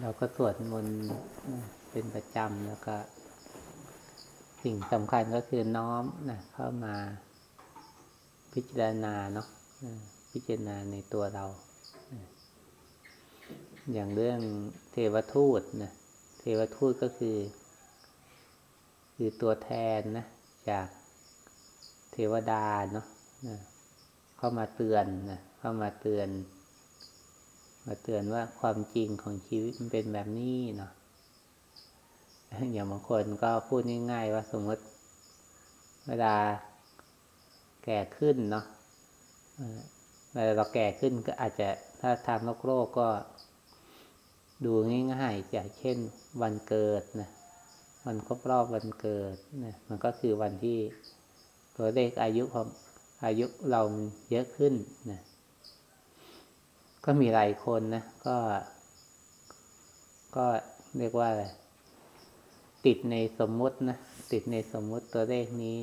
เราก็สวดมนต์เป็นประจำแล้วก็ สิ่งสำคัญก็คือน้อมนะเข้ามาพิจารณาเนาะพิจารณาในตัวเรา อย่างเรื่องเทวทูตนะเทวทูตก็คือ คือตัวแทนนะจากเทวดาเนาะเข้ามาเตือนนะเข้ามาเตือน มาเตือนว่าความจริงของชีวิตมันเป็นแบบนี้เนาะอย่างบางคนก็พูดง่ายๆว่าสมมติ เวลาแก่ขึ้นเนาะเวลาเราแก่ขึ้นก็อาจจะถ้าทางโลกโลกก็ดูง่ายๆอย่างเช่นวันเกิดนะวันครบรอบวันเกิดนะมันก็คือวันที่ตัวเลขอายุของอายุเราเยอะขึ้นนะ ก็มีหลายคนนะ ก็ ก็เรียกว่าอะไรติดในสมมตินะ ติดในสมมติตัวเลขนี้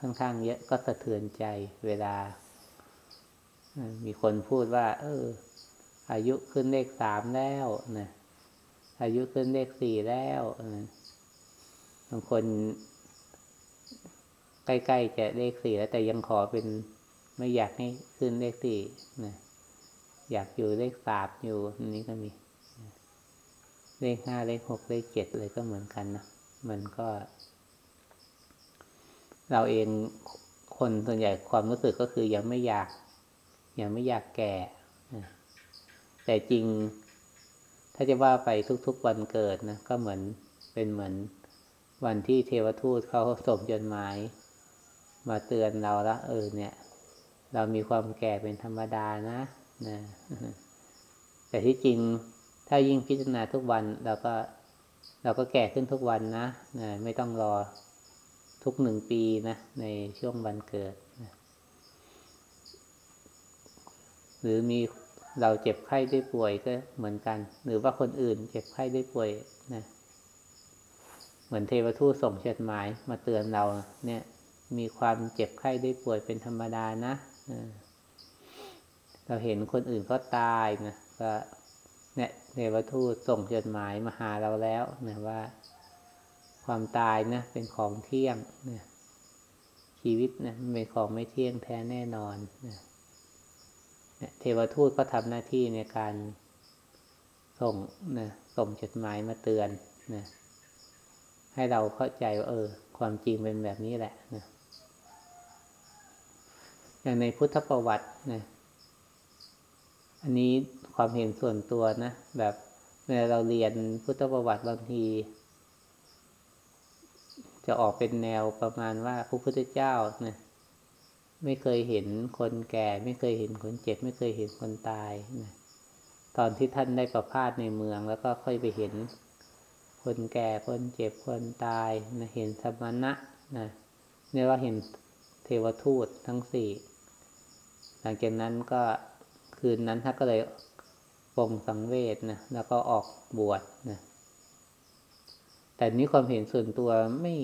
ค่อนข้างเยอะก็สะเทือนใจเวลา มีคนพูดว่า เออ อายุขึ้นเลขสามแล้วนะอายุขึ้นเลขสี่แล้วนะบางคนใกล้ๆจะเลขสี่แล้วแต่ยังขอเป็นไม่อยากให้ขึ้นเลขสี่นะ อยากอยู่เลขสามอยู่นี้ก็มี เลขห้าเลขหกเลขเจ็ดเลยก็เหมือนกันนะมันก็ เราเองคนส่วนใหญ่ความรู้สึกก็คือยังไม่อยาก ยังไม่อยากแก่ แต่จริง ถ้าจะว่าไปทุกๆวันเกิดนะก็เหมือนเป็นเหมือนวันที่เทวทูตเขาส่งจดหมาย มาเตือนเราละเออเนี่ย เรามีความแก่เป็นธรรมดานะ นะแต่ที่จริงถ้ายิ่งพิจารณาทุกวันเราก็เราก็แก่ขึ้นทุกวันนะนะไม่ต้องรอทุกหนึ่งปีนะ ในช่วงวันเกิดนะหรือมีเราเจ็บไข้ได้ป่วยก็เหมือนกัน หรือว่าคนอื่นเจ็บไข้ได้ป่วยนะเหมือนเทวทูตส่งจดหมายมาเตือนเรา เนี่ย มีความเจ็บไข้ได้ป่วยเป็นธรรมดานะ เราเห็นคนอื่นก็ตายนะก็เนี่ยเทวทูตส่งจดหมายมาหาเราแล้วนะว่า ความตายนะเป็นของเที่ยงนะชีวิตนะเป็นของไม่เที่ยงแท้แน่นอนนะเทวทูตก็ทำหน้าที่ในการส่งนะส่งจดหมายมาเตือนนะให้เราเข้าใจว่าเออ ความจริงเป็นแบบนี้แหละนะอย่างในพุทธประวัตินะ อันนี้ความเห็นส่วนตัวนะ แบบเวลาเราเรียนพุทธประวัติบางที จะออกเป็นแนวประมาณว่าพระพุทธเจ้านะไม่เคยเห็นคนแก่ ไม่เคยเห็นคนเจ็บ ไม่เคยเห็นคนตายนะตอนที่ท่านได้ประพาสในเมืองแล้วก็ค่อยไปเห็นคนแก่คนเจ็บคนตายนะเห็นสมณะนะเรียกว่าเห็นเทวทูตทั้งสี่หลังจากนั้นก็ คืนนั้นท่านก็เลยปรงสังเวชนะแล้วก็ออกบวชนะแต่นี้ความเห็นส่วนตัวไม่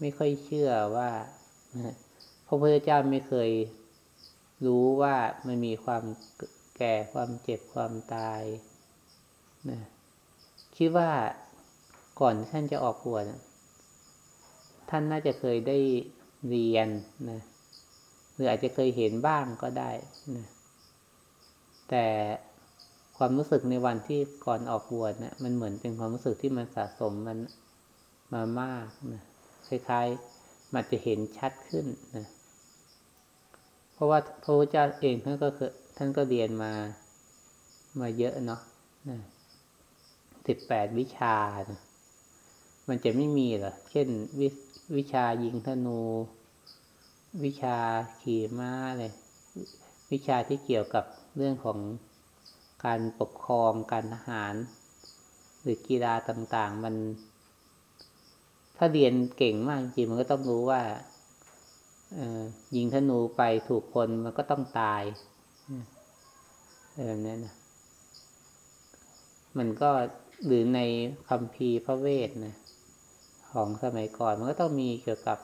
ไม่ค่อยเชื่อว่าพระพุทธเจ้าไม่เคยรู้ว่ามันมีความแก่ความเจ็บความตายนะคิดว่าก่อนท่านจะออกบวชท่านน่าจะเคยได้เรียนนะหรืออาจจะเคยเห็นบ้างก็ได้นะ แต่ความรู้สึกในวันที่ก่อนออกบวชเนะี่ยมันเหมือนเป็นความรู้สึกที่มันสะสมมันมามากนะคล้ายๆมันจะเห็นชัดขึ้นนะเพราะว่าพระพุทธเจ้าเองท่านก็คือท่านก็เรียนมามาเยอะเนาะสิบแปดวิชานะมันจะไม่มีหรอเช่นววิชายิงธนู วิชาขี่ม้าเลย วิชาที่เกี่ยวกับเรื่องของการปกครองการทหาร หรือกีฬาต่าง ๆ มัน ถ้าเรียนเก่งมากจริงมันก็ต้องรู้ว่ายิงธนูไปถูกคนมันก็ต้องตายแบบนี้นะมันก็หรือในคำพีพระเวทนะของสมัยก่อนมันก็ต้องมีเกี่ยวกับ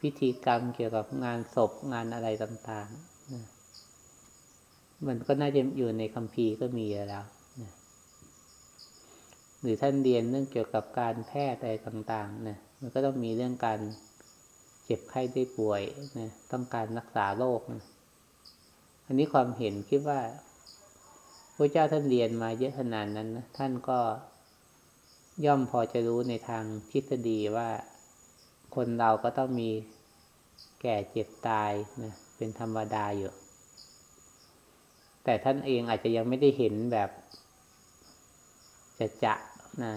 พิธีกรรมเกี่ยวกับงานศพงานอะไรต่าง ๆ มันก็น่าจะอยู่ในคัมภีร์ก็มีแล้วนะหรือท่านเรียนเรื่องเกี่ยวกับการแพทย์อะไรต่างๆนะมันก็ต้องมีเรื่องการเจ็บไข้ได้ป่วยนะต้องการรักษาโรคนะอันนี้ความเห็นคิดว่าพระเจ้าท่านเรียนมาเยอะขนาดนั้นนะท่านก็ย่อมพอจะรู้ในทางทฤษฎีว่าคนเราก็ต้องมีแก่เจ็บตายนะเป็นธรรมดาอยู่ แต่ท่านเองอาจจะยังไม่ได้เห็นแบบจะจะนะ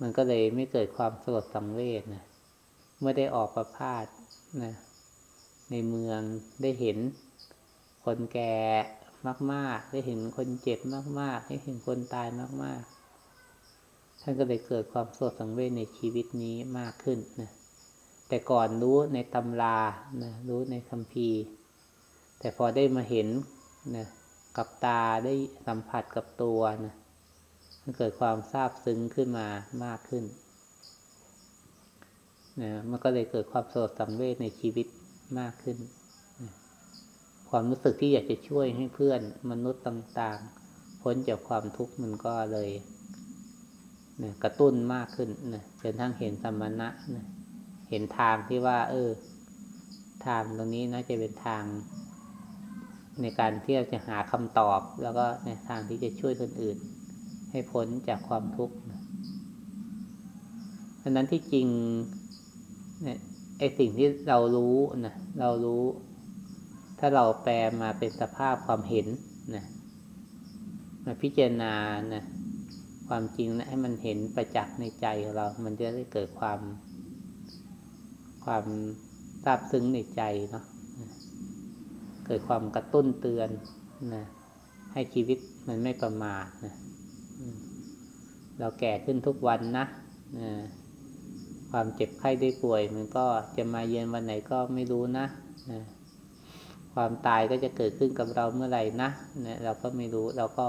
มันก็เลยไม่เกิดความสลดสังเวชนะเมื่อได้ออกประพาสนะ ในเมืองได้เห็นคนแก่มาก ๆ ได้เห็นคนเจ็บมาก ๆ ได้เห็นคนตายมาก ๆ ท่านก็เลยเกิดความสลดสังเวชในชีวิตนี้มากขึ้นนะแต่ก่อนรู้ในตำรานะรู้ในคัมภีร์ แต่พอได้มาเห็นนะ กับตาได้สัมผัสกับตัวนะมันเกิดความซาบซึ้งขึ้นมามากขึ้นนะมันก็เลยเกิดความโศกสังเวชในชีวิตมากขึ้นนะความรู้สึกที่อยากจะช่วยให้เพื่อนมนุษย์ต่างๆ พ้นจากความทุกข์มันก็เลยนะกระตุ้นมากขึ้นนะจนทั้งเห็นสมณะนะเห็นทางที่ว่า เออ ทางตรงนี้น่าจะเป็นทาง ในการที่เราจะหาคำตอบ แล้วก็ในทางที่จะช่วยคนอื่น ให้พ้นจากความทุกข์ดังนั้นที่จริงเนี่ยไอสิ่งที่เรารู้นะเรารู้ ถ้าเราแปลมาเป็นสภาพความเห็นนะมาพิจารณานะความจริงนะให้มันเห็นประจักษ์ในใจของเรา มันจะได้เกิดความ ความซาบซึ้งในใจเนาะ กิดความกระตุ้นเตือนนะให้ชีวิตมันไม่ประมาทนะเราแก่ขึ้นทุกวันนะนะความเจ็บไข้ได้ป่วย มันก็จะมาเยือนวันไหนก็ไม่รู้นะนะความตายก็จะเกิดขึ้นกับเราเมื่อไหร่นะนะเราก็ไม่รู้เราก็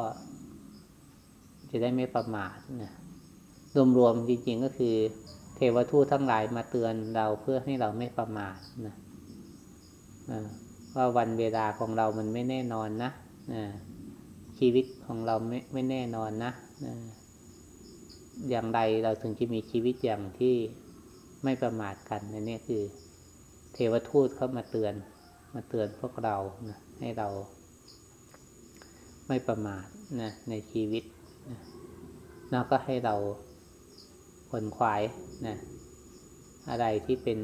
จะได้ไม่ประมาทนะรวมๆจริงๆก็คือ เทวทูตทั้งหลายมาเตือนเราเพื่อให้เราไม่ประมาทนะ ว่าวันเวลาของเรามันไม่แน่นอนนะชีวิตของเราไม่ไม่แน่นอนนะอย่างไรเราถึงจะมีชีวิตอย่างที่ไม่ประมาทกันนนี่คือ เทวทูตเขามาเตือน มาเตือนพวกเรานะให้เรา ไม่ประมาทนะในชีวิตนะแล้วก็ให้เราขนขวายนะอะไรที่เป็น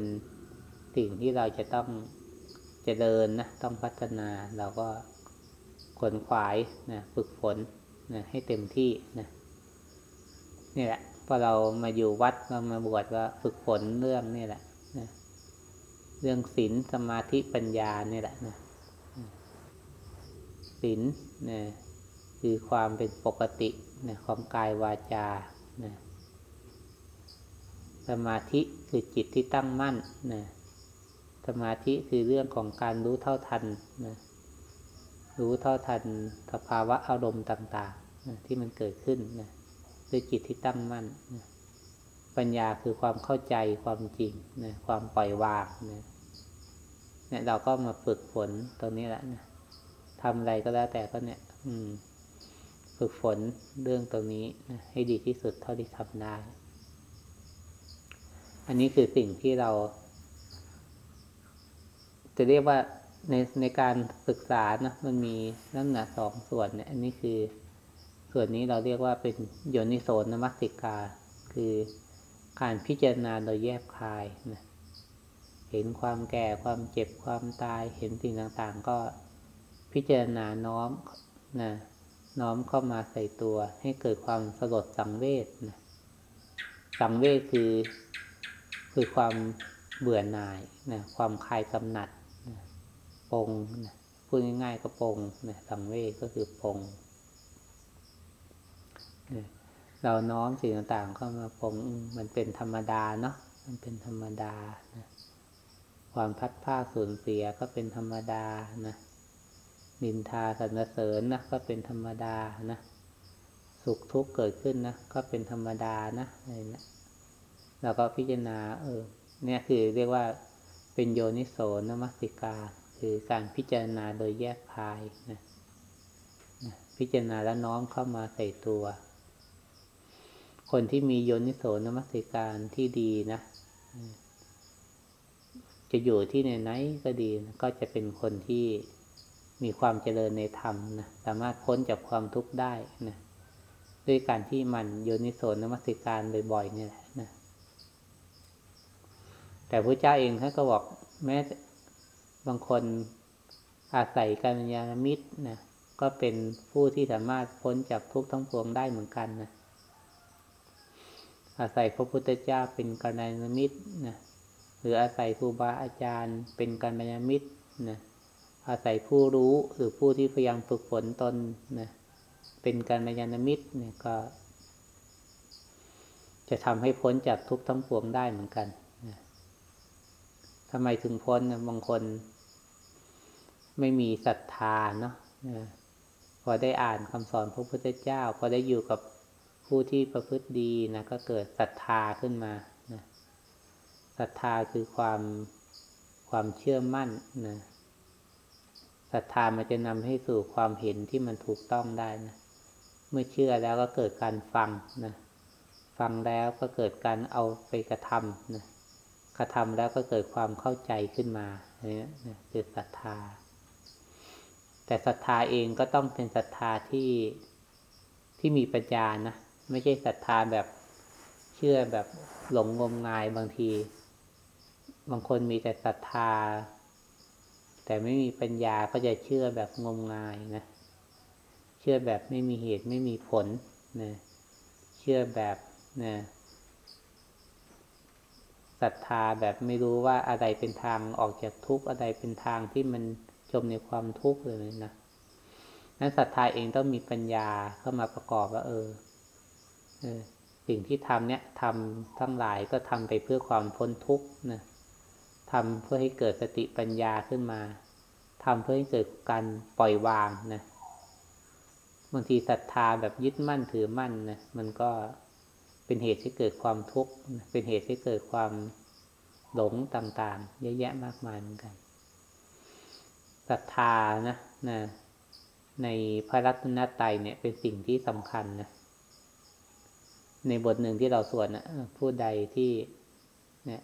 สิ่งที่เราจะต้อง จะเดินนะต้องพัฒนาเราก็ขนขวายนะฝึกฝนนะให้เต็มที่นะนี่แหละพอเรามาอยู่วัดเรามาบวชว่าฝึกฝนเรื่องนี่แหละนะเรื่องศีลสมาธิปัญญานี่แหละนะศีลนะคือความเป็นปกตินะของกายวาจานะสมาธิคือจิตที่ตั้งมั่นนะ สมาธิคือเรื่องของการรู้เท่าทันนะรู้เท่าทันสภาวะอารมณ์ต่างๆนะที่มันเกิดขึ้นนะด้วยจิตที่ตั้งมั่นนะปัญญาคือความเข้าใจความจริงนะความปล่อยวางนะเนี่ยเราก็มาฝึกฝนตรงนี้แหละนะทำอะไรก็แล้วแต่ก็เนี่ย อืม ฝึกฝนเรื่องตรงนี้นะให้ดีที่สุดเท่าที่ทำได้ อันนี้คือสิ่งที่เรา จะเรียกว่าในในการศึกษานะมันมีลักษณะสองส่วนเนี่ยอันนี้คือส่วนนี้เราเรียกว่าเป็นโยนิโสนมัสิกา คือการพิจารณาโดยแยบคายนะเห็นความแก่ความเจ็บความตายเห็นสิ่งต่างๆ ก็พิจารณาน้อมนะน้อมเข้ามาใส่ตัวให้เกิดความสลดสังเวชนะสังเวชคือคือความเบื่อหน่ายนะความคลายกำหนัด ปงนะพูดง่ายๆก็ปงนะสังเวชก็คือปงนะเราน้อมสิ่งต่างๆเข้ามาปงมันเป็นธรรมดาเนาะมันเป็นธรรมดานะความพัดผ้าสูญเสียก็เป็นธรรมดานะนินทาสรรเสริญนะก็เป็นธรรมดานะสุขทุกข์เกิดขึ้นนะก็เป็นธรรมดานะอะไรนะเราก็พิจารณาเออเนี่ยคือเรียกว่าเป็นโยนิโสนมัสิกา คือการพิจารณาโดยแยกคายนะพิจารณาแล้วน้อมเข้ามาใส่ตัว คนที่มีโยนิโสนมัสิการที่ดีนะจะอยู่ที่ไหนๆก็ดีนะก็จะเป็นคนที่มีความเจริญในธรรมนะสามารถพ้นจากความทุกข์ได้นะด้วยการที่มันโยนิโสนมัสิการบ่อยๆนี่แหละนะแต่พระเจ้าเองท่านก็บอกแม้ บางคนอาศัยการญาณมิตรนะก็เป็นผู้ที่สามารถพ้นจากทุกข์ทั้งปวงได้เหมือนกันนะอาศัยพระพุทธเจ้าเป็นกัลยาณมิตรนะหรืออาศัยครูบาอาจารย์ เป็นกัลยาณมิตรนะอาศัยผู้รู้หรือผู้ที่พยายามฝึกฝนตนนะเป็นกัลยาณมิตรเนี่ยก็ จะทำให้พ้นจากทุกข์ทั้งปวงได้เหมือนกันนะทำไมถึงพ้นนะบางคน ไม่มีศรัทธาเนาะพอได้อ่านคำสอนพระพุทธเจ้า พอได้อยู่กับผู้ที่ประพฤติดีนะก็เกิดศรัทธาขึ้นมานะศรัทธาคือความความเชื่อมั่นนะศรัทธามันจะนำให้สู่ความเห็นที่มันถูกต้องได้นะ เมื่อเชื่อแล้วก็เกิดการฟังนะ ฟังแล้วก็เกิดการเอาไปกระทำนะ กระทำแล้วก็เกิดความเข้าใจขึ้นมาเนี่ยคือศรัทธา แต่ศรัทธาเองก็ต้องเป็นศรัทธาที่ที่มีปัญญานะ ไม่ใช่ศรัทธาแบบเชื่อแบบหลงงมงายบางที บางคนมีแต่ศรัทธา แต่ไม่มีปัญญาก็จะเชื่อแบบงมงายนะ เชื่อแบบไม่มีเหตุไม่มีผลนะเชื่อแบบนะศรัทธาแบบไม่รู้ว่าอะไรเป็นทางออกจากทุกข์อะไรเป็นทางที่มัน จมในความทุกข์เลยนะนั้นศรัทธาเองต้องมีปัญญาเข้ามาประกอบว่าเออ สิ่งที่ทำเนี่ยทำทั้งหลายก็ทำไปเพื่อความพ้นทุกข์นะทำเพื่อให้เกิดสติปัญญาขึ้นมาทำเพื่อให้เกิดการปล่อยวางนะบางทีศรัทธาแบบยึดมั่นถือมั่นนะมันก็เป็นเหตุให้เกิดความทุกข์เป็นเหตุให้เกิดความหลงต่างๆ เยอะแยะมากมายเหมือนกัน ศรัทธานะนะในพระรัตนตรัยเนี่ยเป็นสิ่งที่สำคัญนะในบทหนึ่งที่เราสวดนะผู้ใดที่เนี่ย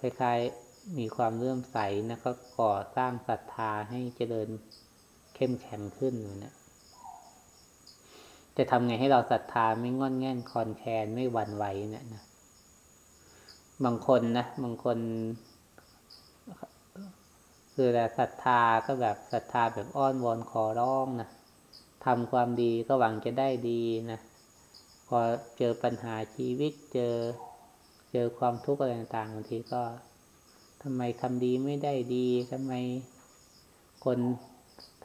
คล้ายๆมีความเลื่อมใสนะก็ก่อสร้างศรัทธาให้เจริญเข้มแข็งขึ้นนะจะทำไงให้เราศรัทธาไม่งอนแง่นคอนแคนไม่หวั่นไหวเนี่ยนะบางคนนะบางคน คือแต่ศรัทธาก็แบบศรัทธาแบบอ้อนวอนขอร้องนะทำความดีก็หวังจะได้ดีนะพอเจอปัญหาชีวิตเจอเจอความทุกข์อะไรต่างๆบางทีก็ทำไมทำดีไม่ได้ดีทำไมคน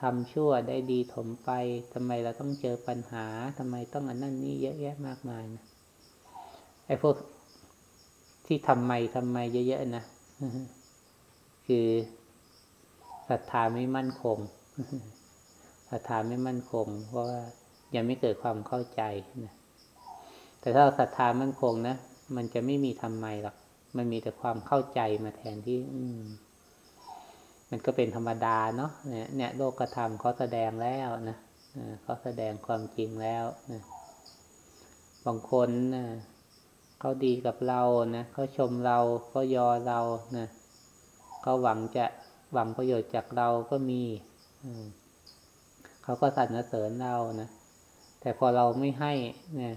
ทำชั่วได้ดีถมไปทำไมเราต้องเจอปัญหาทำไมต้องอันนั่นนี่เยอะแยะมากมายนะไอ้พวกที่ทำไมทำไมเยอะๆนะคือ ศรัทธาไม่มั่นคงศรัทธาไม่มั่นคง เพราะว่ายังไม่เกิดความเข้าใจนะแต่ถ้าศรัทธามั่นคงนะมันจะไม่มีทำไมหรอกมันมีแต่ความเข้าใจมาแทนที่ อืม มันก็เป็นธรรมดาเนาะเนี่ยเนี่ย โลกธรรมเขาแสดงแล้วนะเขาแสดงความจริงแล้วนะบางคนนะเขาดีกับเรานะเขาชมเราเขายอเรานะเขาหวังจะ หวังประโยชน์จากเราก็มีเขาก็สรรเสริญเรานะแต่พอเราไม่ให้เนี่ย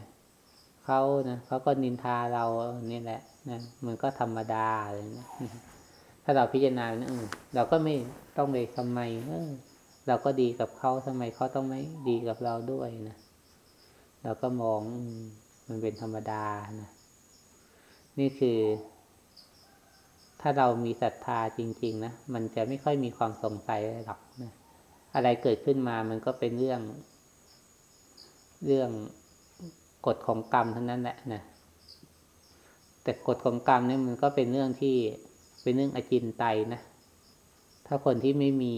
เขานะเขาก็นินทาเรานี่แหละนะมันก็ธรรมดาเลยนะถ้าเราพิจารณาเนี่ยเราก็ไม่ต้องไปทำไมเออเราก็ดีกับเขาทำไมเขาต้องไม่ดีกับเราด้วยนะเราก็มองมันเป็นธรรมดานะนี่คือ ถ้าเรามีศรัทธาจริง ๆ นะ มันจะไม่ค่อยมีความสงสัยหรอกนะอะไรเกิดขึ้นมามันก็เป็นเรื่อง เรื่องกฎของกรรมเท่านั้นแหละนะแต่กฎของกรรมนี่มันก็เป็นเรื่องที่เป็นเรื่องอจินไตนะ ถ้าคนที่ไม่มี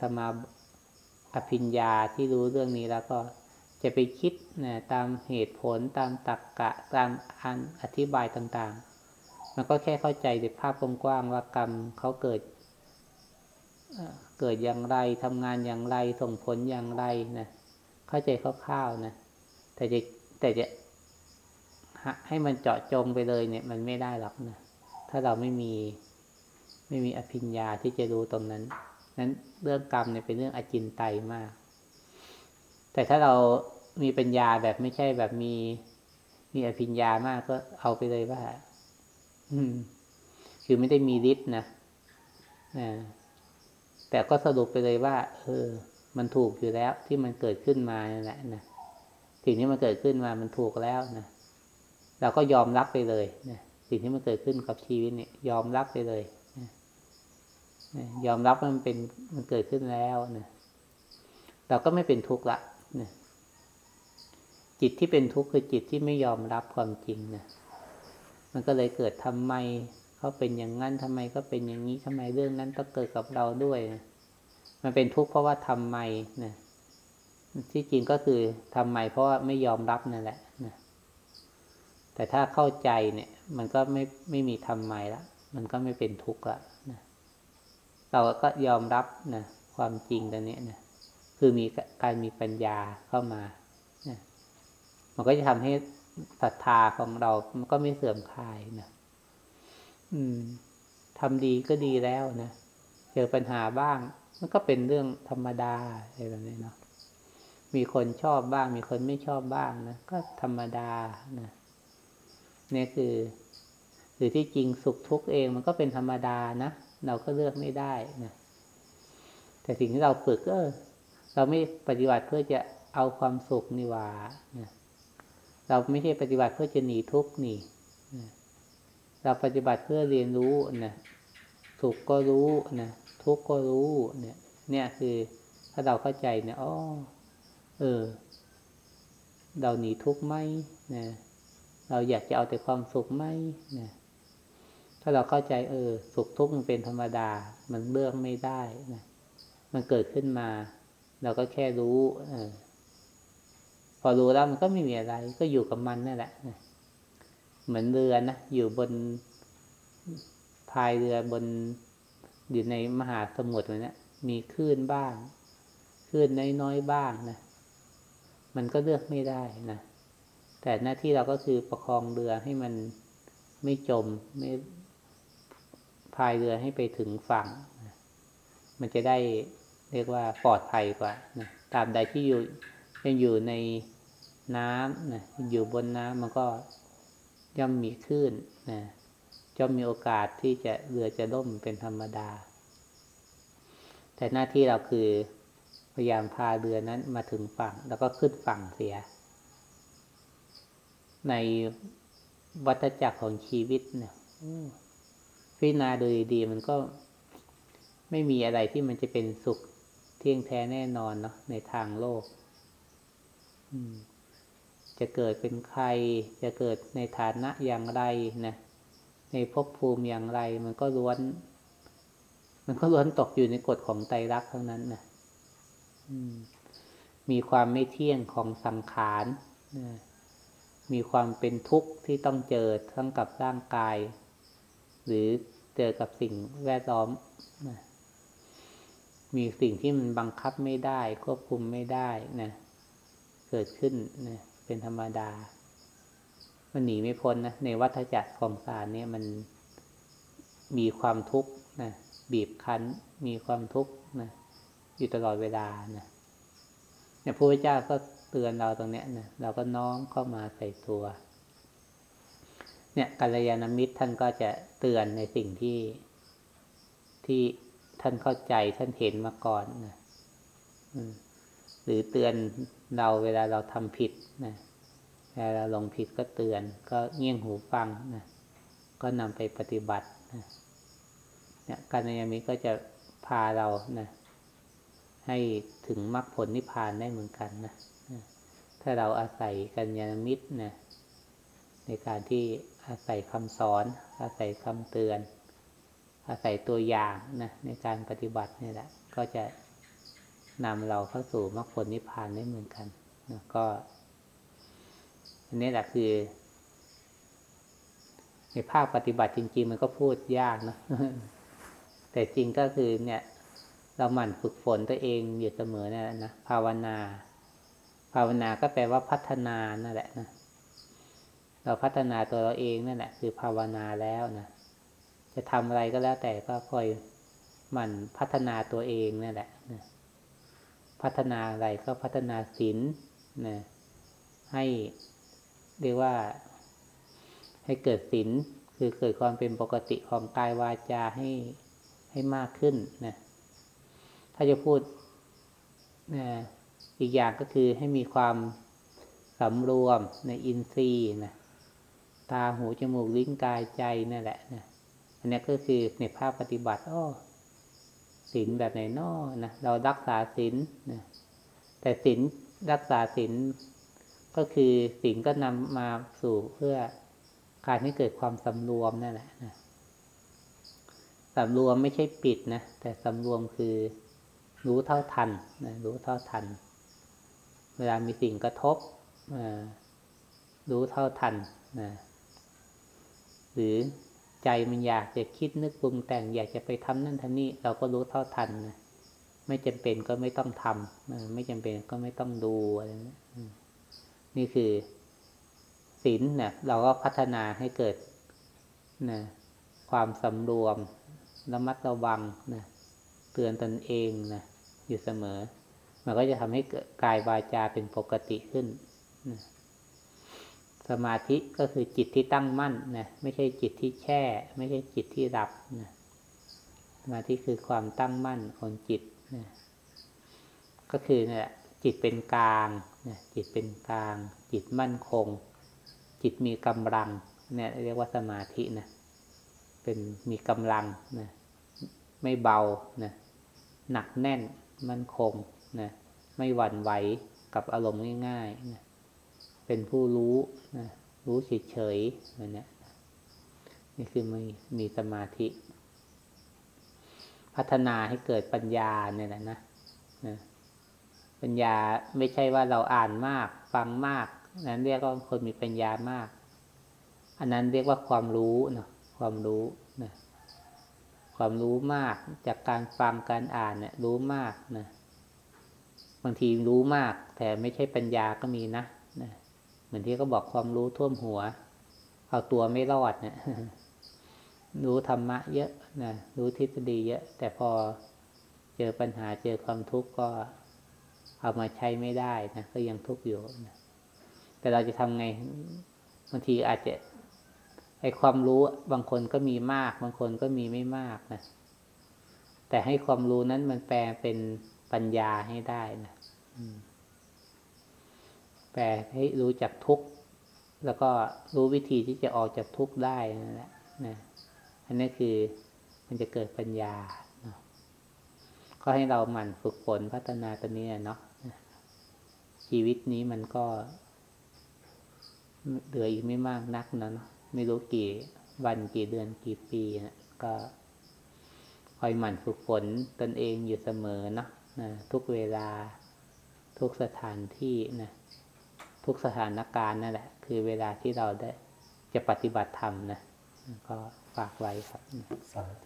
สมาอภิญญาที่รู้เรื่องนี้แล้วก็จะไปคิดนะตามเหตุผลตามตรรกกะตามอันอธิบายต่างๆ มันก็แค่เข้าใจในภาพกว้างๆว่ากรรมเขาเกิดเกิดอย่างไรทำงานอย่างไรส่งผลอย่างไรนะเข้าใจคร่าวๆนะแต่จะแต่จะให้มันเจาะจงไปเลยเนี่ย มันไม่ได้หรอกนะถ้าเราไม่มีไม่มีอภิญญาที่จะรู้ตรงนั้น นั้นเรื่องกรรมเนี่ยเป็นเรื่องอจินไตยมาก แต่ถ้าเรามีปัญญาแบบไม่ใช่แบบมีมีอภิญญามากก็เอาไปเลยว่า คือไม่ได้มีฤทธิ์นะแต่ก็สรุปไปเลยว่า เออ มันถูกอยู่แล้วที่มันเกิดขึ้นมานั่นแหละนะสิ่งที่มันเกิดขึ้นมามันถูกแล้วนะเราก็ยอมรับไปเลยนะสิ่งที่มันเกิดขึ้นกับชีวิตเนี่ย ยอมรับไปเลยนะยอมรับว่ามันเป็นมันเกิดขึ้นแล้วนะเราก็ไม่เป็นทุกข์ละนะจิตที่เป็นทุกข์คือจิตที่ไม่ยอมรับความจริงนะ มันก็เลยเกิดทำไมเขาเป็นอย่างนั้นทำไมก็เป็นอย่างนี้ทำไมเรื่องนั้นต้องเกิดกับเราด้วยนะมันเป็นทุกข์เพราะว่าทำไมนะที่จริงก็คือทำไมเพราะว่าไม่ยอมรับนั่นแหละนะแต่ถ้าเข้าใจเนี่ย มันก็ไม่ไม่มีทำไมละมันก็ไม่เป็นทุกข์ละนะเราก็ยอมรับนะความจริงตรงนี้นะคือมีการมีปัญญาเข้ามานะมันก็จะทำให้ ศรัทธาของเรา มันก็ไม่เสื่อมคลายนะอืมทำดีก็ดีแล้วนะเจอปัญหาบ้าง มันก็เป็นเรื่องธรรมดาอะไรแบบนี้เนาะมีคนชอบบ้าง มีคนไม่ชอบบ้างนะก็ธรรมดานะเนี่ยคือหรือที่จริงสุขทุกข์เองมันก็เป็นธรรมดานะเราก็เลือกไม่ได้นะแต่สิ่งที่เราฝึกเออเราไม่ปฏิบัติเพื่อจะเอาความสุขนี่ว่านะ เราไม่ใช่ปฏิบัติเพื่อจะหนีทุกข์นี่เราปฏิบัติเพื่อเรียนรู้นะสุขก็รู้นะทุกข์ก็รู้เนี่ย เนี่ยคือ ถ้าเราเข้าใจเนี่ยอ๋อเออ เราหนีทุกข์ไหมนะเราอยากจะเอาแต่ความสุขไหมนะถ้าเราเข้าใจเออ สุขทุกข์มันเป็นธรรมดา มันเลือกไม่ได้นะมันเกิดขึ้นมา เราก็แค่รู้ เออ พอรู้แล้วมันก็ไม่มีอะไร ก็อยู่กับมันนั่นแหละเหมือนเรือนะอยู่บนพายเรือบนอยู่ในมหาสมุทรเนี่ยมีคลื่นบ้างคลื่นน้อยๆบ้างนะมันก็เลือกไม่ได้นะแต่หน้าที่เราก็คือประคองเรือให้มันไม่จมไม่พายเรือให้ไปถึงฝั่งมันจะได้เรียกว่าปลอดภัยกว่านะตามใดที่อยู่ ยังอยู่ในน้ำนะอยู่บนน้ำมันก็ย่อมมีคลื่นนะย่อมมีโอกาสที่จะเรือจะล่มเป็นธรรมดา แต่หน้าที่เราคือพยายามพาเรือนั้นมาถึงฝั่ง แล้วก็ขึ้นฝั่งเสีย ในวัฏจักรของชีวิตเนี่ยพิจารณาโดยดีมันก็ไม่มีอะไรที่มันจะเป็นสุขเที่ยงแท้แน่นอนเนาะในทางโลก จะเกิดเป็นใคร จะเกิดในฐานะอย่างไรนะในภพภูมิอย่างไร มันก็ล้วน มันก็ล้วนตกอยู่ในกฎของไตรลักษณ์ทั้งนั้นนะมีความไม่เที่ยงของสังขารมีความเป็นทุกข์ที่ต้องเจอทั้งกับร่างกาย หรือเจอกับสิ่งแวดล้อมมีสิ่งที่มันบังคับไม่ได้ ควบคุมไม่ได้นะ เกิดขึ้นนะเป็นธรรมดา มันหนีไม่พ้นนะในวัฏจักรของสารเนี่ยมันมีความทุกข์นะบีบคั้น มีความทุกข์นะอยู่ตลอดเวลานะเนี่ยพระพุทธเจ้าก็เตือนเราตรงเนี้ยนะเราก็น้อมเข้ามาใส่ตัว เนี่ยกัลยาณมิตรท่านก็จะเตือนในสิ่งที่ที่ท่านเข้าใจท่านเห็นมาก่อนนะ หรือเตือนเราเวลาเราทำผิดนะเวลาเราลงผิดก็เตือน ก็เงี่ยงหูฟังนะก็นำไปปฏิบัตินะเนี่ยกัลยามิตรก็จะพาเรานะให้ถึงมรรคผลนิพพานได้เหมือนกันนะถ้าเราอาศัยกัญญาณมิตรนะในการที่อาศัยคำสอน อาศัยคำเตือน อาศัยตัวอย่างนะในการปฏิบัตินี่แหละ ก็จะ นำเราเข้าสู่มรรคผลนิพพานได้เหมือนกันนะก็ อันนี้แหละคือ ในภาคปฏิบัติจริง ๆ มันก็พูดยากนะแต่จริงก็คือเนี่ย เราหมั่นฝึกฝนตัวเองอยู่เสมอเนี่ยนะภาวนาภภาวนาก็แปลว่าพัฒนานั่นแหละนะเราพัฒนาตัวเราเองนั่นแหละคือภาวนาแล้วนะจะทำอะไรก็แล้วแต่ก็คอยหมั่นพัฒนาตัวเองนั่นแหละนะ พัฒนาอะไรก็พัฒนาศีลนะให้เรียกว่า ให้เกิดศีลคือเกิดความเป็นปกติของกายวาจาให้ให้มากขึ้นนะถ้าจะพูดนะอีกอย่างก็คือให้มีความสำรวมในอินทรีย์นะตาหูจมูกลิ้นกายใจนั่นแหละนะอันนี้ก็คือในภาพปฏิบัติอ้อ ศีลแบบไหนนอนะเรารักษาศีลนะแต่ศีลรักษาศีลก็คือศีลก็นำมาสู่เพื่อการให้เกิดความสำรวมนั่นแหละนะสำรวมไม่ใช่ปิดนะแต่สำรวมคือรู้เท่าทันนะรู้เท่าทัน เวลามีสิ่งกระทบรู้เท่าทันนะหรือ ใจมันอยากจะคิดนึกปรุงแต่ง อยากจะไปทำนั่นทำนี่เราก็รู้เท่าทันนะไม่จำเป็นก็ไม่ต้องทำไม่จำเป็นก็ไม่ต้องดูอะไรนะนี่คือศีลเนี่ยเราก็พัฒนาให้เกิดนะความสำรวมระมัดระวังนะเตือนตนเองนะอยู่เสมอ มันก็จะทำให้เกิดกายวาจาเป็นปกติขึ้นนะ สมาธิก็คือจิตที่ตั้งมั่นนะไม่ใช่จิตที่แช่ ไม่ใช่จิตที่ดับนะสมาธิคือความตั้งมั่นของจิตนะก็คือเนี่ยจิตเป็นกลางนะจิตเป็นกลาง จิตมั่นคง จิตมีกำลังเนี่ยเรียกว่าสมาธินะเป็นมีกำลังนะไม่เบานะหนักแน่นมั่นคงนะไม่หวั่นไหวกับอารมณ์ง่ายๆนะ เป็นผู้รู้นะรู้เฉยๆนั่นแหละนี่คือมีมีสมาธิ พัฒนาให้เกิดปัญญาเนี่ยนะนะปัญญาไม่ใช่ว่าเราอ่านมาก ฟังมากนั้นเรียกว่าคนมีปัญญามาก อันนั้นเรียกว่าความรู้เนาะความรู้นะความรู้มากจากการฟังการอ่านเนี่ยรู้มากนะบางทีรู้มาก แต่ไม่ใช่ปัญญาก็มีนะ มือนที่เขาบอกความรู้ท่วมหัว เอาตัวไม่รอดเนะี่ยรู้ธรรมะเยอะนะรู้ทฤษฎีเยอะ แต่พอเจอปัญหาเจอความทุกข์ก็เอามาใช้ไม่ได้นะก็ยังทุกข์อยู่นะแต่เราจะทำไงบางทีอาจจะไอความรู้บางคนก็มีมาก บางคนก็มีไม่มากนะแต่ให้ความรู้นั้นมันแปลเป็นปัญญาให้ได้นะ แปลให้รู้จักทุกข์แล้วก็รู้วิธีที่จะออกจากทุกข์ได้นั่นแหละนะอันนี้คือมันจะเกิดปัญญาเนาะก็ให้เราหมั่นฝึกฝนพัฒนาตัวนี้เนาะชีวิตนี้มันก็เหลืออีกไม่มากนักนะเนาะไม่รู้กี่วันกี่เดือนกี่ปีนะก็คอยหมั่นฝึกฝนตนเองอยู่เสมอเนะนะทุกเวลาทุกสถานที่นะ ทุกสถานการณ์นั่นแหละ คือเวลาที่เราได้จะปฏิบัติธรรมนะ ก็ฝากไว้ครับสาธุ